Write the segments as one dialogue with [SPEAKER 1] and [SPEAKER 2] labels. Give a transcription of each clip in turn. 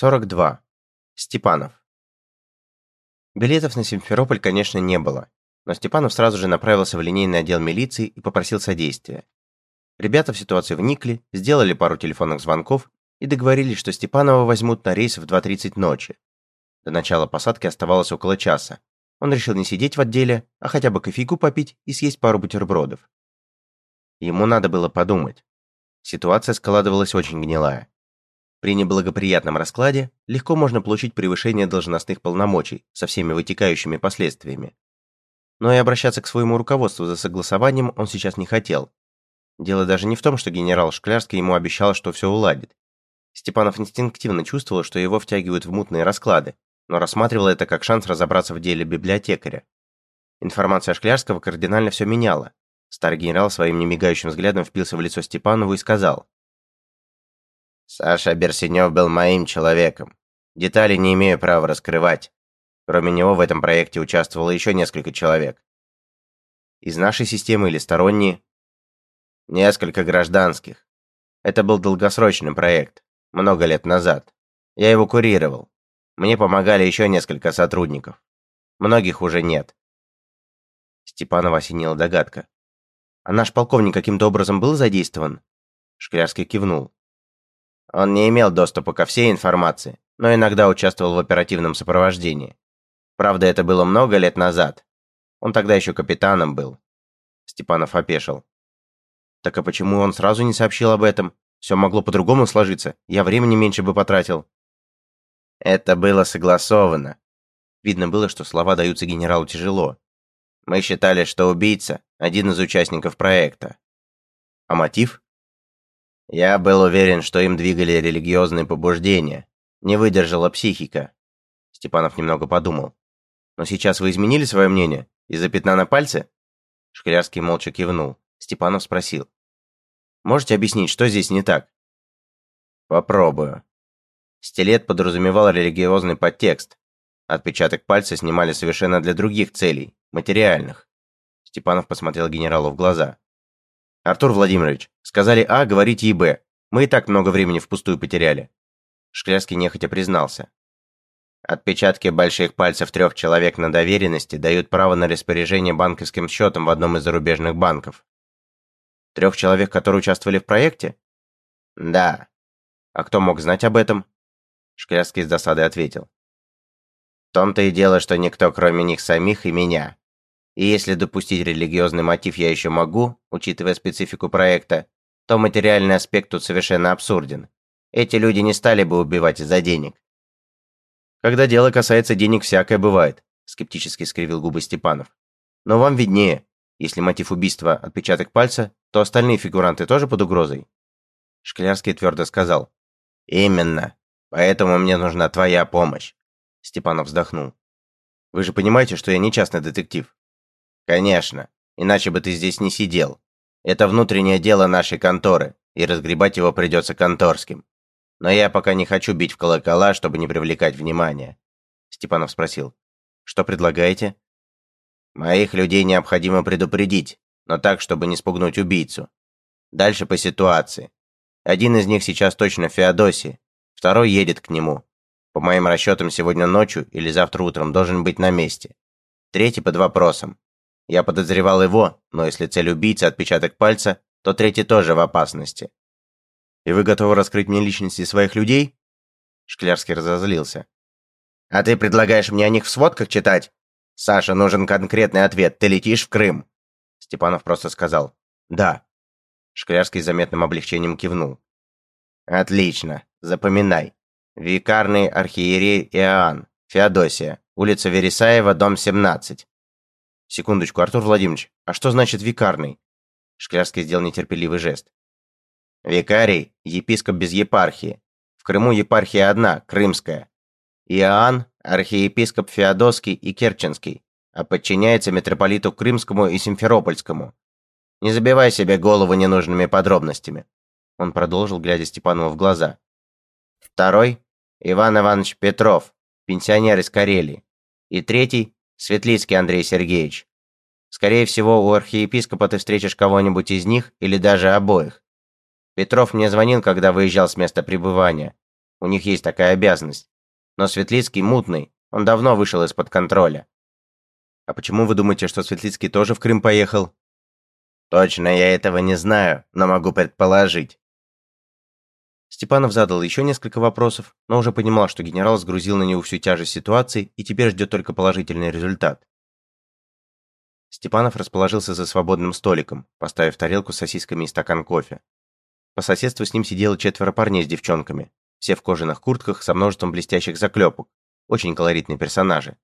[SPEAKER 1] 42. Степанов. Билетов на Симферополь, конечно, не было, но Степанов сразу же направился в линейный отдел милиции и попросил содействия. Ребята в ситуацию вникли, сделали пару телефонных звонков и договорились, что Степанова возьмут на рейс в 2.30 ночи. До начала посадки оставалось около часа. Он решил не сидеть в отделе, а хотя бы кофейку попить и съесть пару бутербродов. Ему надо было подумать. Ситуация складывалась очень гнилая. При неблагоприятном раскладе легко можно получить превышение должностных полномочий со всеми вытекающими последствиями. Но и обращаться к своему руководству за согласованием он сейчас не хотел. Дело даже не в том, что генерал Шклярский ему обещал, что все уладит. Степанов инстинктивно чувствовал, что его втягивают в мутные расклады, но рассматривал это как шанс разобраться в деле библиотекаря. Информация Шклярского кардинально все меняла. Старый генерал своим немигающим взглядом впился в лицо Степанову и сказал – Саша Берсенев был моим человеком. Детали не имею права раскрывать. Кроме него в этом проекте участвовало еще несколько человек. Из нашей системы или сторонние? Несколько гражданских. Это был долгосрочный проект, много лет назад. Я его курировал. Мне помогали еще несколько сотрудников. Многих уже нет. Степанова осенила догадка. А наш полковник каким-то образом был задействован? Шклярский кивнул. Он не имел доступа ко всей информации, но иногда участвовал в оперативном сопровождении. Правда, это было много лет назад. Он тогда еще капитаном был. Степанов опешил. Так а почему он сразу не сообщил об этом? Все могло по-другому сложиться, я времени меньше бы потратил. Это было согласовано. Видно было, что слова даются генералу тяжело. Мы считали, что убийца – один из участников проекта. А мотив? Я был уверен, что им двигали религиозные побуждения. Не выдержала психика. Степанов немного подумал. Но сейчас вы изменили свое мнение? Из-за пятна на пальце? Шклярский молча кивнул. Степанов спросил. Можете объяснить, что здесь не так? Попробую. Стилет подразумевал религиозный подтекст. Отпечаток пальца снимали совершенно для других целей, материальных. Степанов посмотрел генералу в глаза. «Артур Владимирович, сказали А, говорите и Б. Мы и так много времени впустую потеряли». Шклярский нехотя признался. Отпечатки больших пальцев трех человек на доверенности дают право на распоряжение банковским счетом в одном из зарубежных банков. Трех человек, которые участвовали в проекте? Да. А кто мог знать об этом? Шклярский с досадой ответил. В том-то и дело, что никто, кроме них самих и меня. И если допустить религиозный мотив я еще могу, учитывая специфику проекта, то материальный аспект тут совершенно абсурден. Эти люди не стали бы убивать из-за денег. Когда дело касается денег, всякое бывает, скептически скривил губы Степанов. Но вам виднее. Если мотив убийства – отпечаток пальца, то остальные фигуранты тоже под угрозой. Шклярский твердо сказал. «Именно. Поэтому мне нужна твоя помощь». Степанов вздохнул. «Вы же понимаете, что я не частный детектив. «Конечно. Иначе бы ты здесь не сидел. Это внутреннее дело нашей конторы, и разгребать его придется конторским. Но я пока не хочу бить в колокола, чтобы не привлекать внимания». Степанов спросил. «Что предлагаете?» «Моих людей необходимо предупредить, но так, чтобы не спугнуть убийцу. Дальше по ситуации. Один из них сейчас точно в Феодосии, второй едет к нему. По моим расчетам, сегодня ночью или завтра утром должен быть на месте. Третий под вопросом. Я подозревал его, но если цель убийцы отпечаток пальца, то третий тоже в опасности. И вы готовы раскрыть мне личности своих людей? Шклярский разозлился. А ты предлагаешь мне о них в сводках читать? Саша, нужен конкретный ответ. Ты летишь в Крым? Степанов просто сказал «Да». Шклярский с заметным облегчением кивнул. «Отлично. Запоминай. Викарный архиерей Иоанн, Феодосия, улица Вересаева, дом 17. Секундочку, Артур Владимирович, а что значит викарный? Шклярский сделал нетерпеливый жест. Викарий – епископ без епархии. В Крыму епархия одна, крымская. Иоанн – архиепископ Феодосский и Керченский, а подчиняется митрополиту Крымскому и Симферопольскому. Не забивай себе голову ненужными подробностями. Он продолжил, глядя Степанову в глаза. Второй – Иван Иванович Петров, пенсионер из Карелии. И третий Светлицкий Андрей Сергеевич. Скорее всего, у архиепископа ты встретишь кого-нибудь из них или даже обоих. Петров мне звонил, когда выезжал с места пребывания. У них есть такая обязанность. Но Светлицкий мутный, он давно вышел из-под контроля. А почему вы думаете, что Светлицкий тоже в Крым поехал? Точно я этого не знаю, но могу предположить. Степанов задал еще несколько вопросов, но уже понимал, что генерал сгрузил на него всю тяжесть ситуации и теперь ждет только положительный результат. Степанов расположился за свободным столиком, поставив тарелку с сосисками и стакан кофе. По соседству с ним сидело четверо парней с девчонками, все в кожаных куртках со множеством блестящих заклепок, очень колоритные персонажи.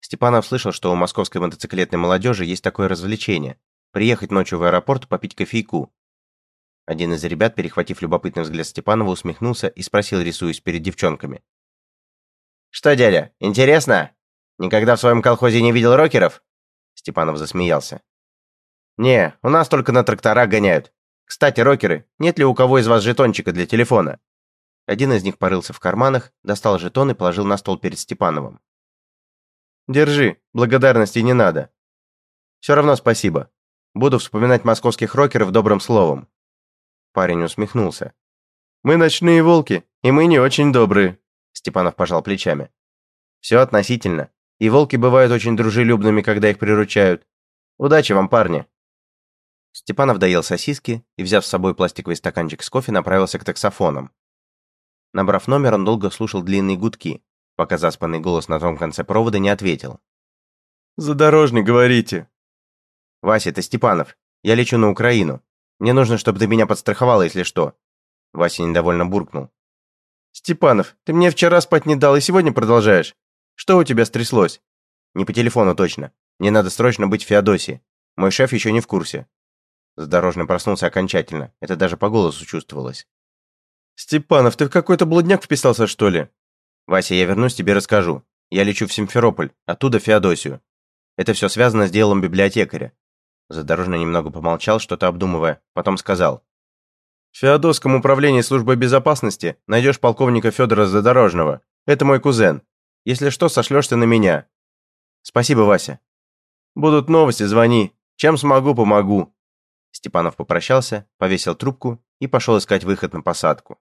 [SPEAKER 1] Степанов слышал, что у московской мотоциклетной молодежи есть такое развлечение – приехать ночью в аэропорт попить кофейку. Один из ребят, перехватив любопытный взгляд Степанова, усмехнулся и спросил, рисуясь перед девчонками. «Что, дядя, интересно? Никогда в своем колхозе не видел рокеров?» Степанов засмеялся. «Не, у нас только на тракторах гоняют. Кстати, рокеры, нет ли у кого из вас жетончика для телефона?» Один из них порылся в карманах, достал жетон и положил на стол перед Степановым. «Держи, благодарности не надо. Все равно спасибо. Буду вспоминать московских рокеров добрым словом». Парень усмехнулся. «Мы ночные волки, и мы не очень добрые», Степанов пожал плечами. «Все относительно. И волки бывают очень дружелюбными, когда их приручают. Удачи вам, парни!» Степанов доел сосиски и, взяв с собой пластиковый стаканчик с кофе, направился к таксофонам. Набрав номер, он долго слушал длинные гудки, пока заспанный голос на том конце провода не ответил.
[SPEAKER 2] «Задорожный, говорите!»
[SPEAKER 1] «Вася, это Степанов. Я лечу на Украину. Мне нужно, чтобы ты меня подстраховал, если что». Вася недовольно буркнул.
[SPEAKER 2] «Степанов, ты мне вчера спать не дал и сегодня продолжаешь. Что у тебя стряслось?»
[SPEAKER 1] «Не по телефону точно. Мне надо срочно быть в Феодосии. Мой шеф еще не в курсе». Задорожный проснулся окончательно. Это даже по голосу чувствовалось.
[SPEAKER 2] «Степанов, ты в какой-то блудняк вписался, что ли?»
[SPEAKER 1] «Вася, я вернусь, тебе расскажу. Я лечу в Симферополь, оттуда в Феодосию. Это все связано с делом библиотекаря». Задорожный немного помолчал, что-то обдумывая, потом сказал.
[SPEAKER 2] «В Феодосском управлении службы безопасности найдешь полковника Федора Задорожного. Это мой кузен. Если что, сошлешься на меня.
[SPEAKER 1] Спасибо, Вася.
[SPEAKER 2] Будут новости, звони. Чем смогу, помогу.
[SPEAKER 1] Степанов попрощался, повесил трубку и пошел искать выход на посадку.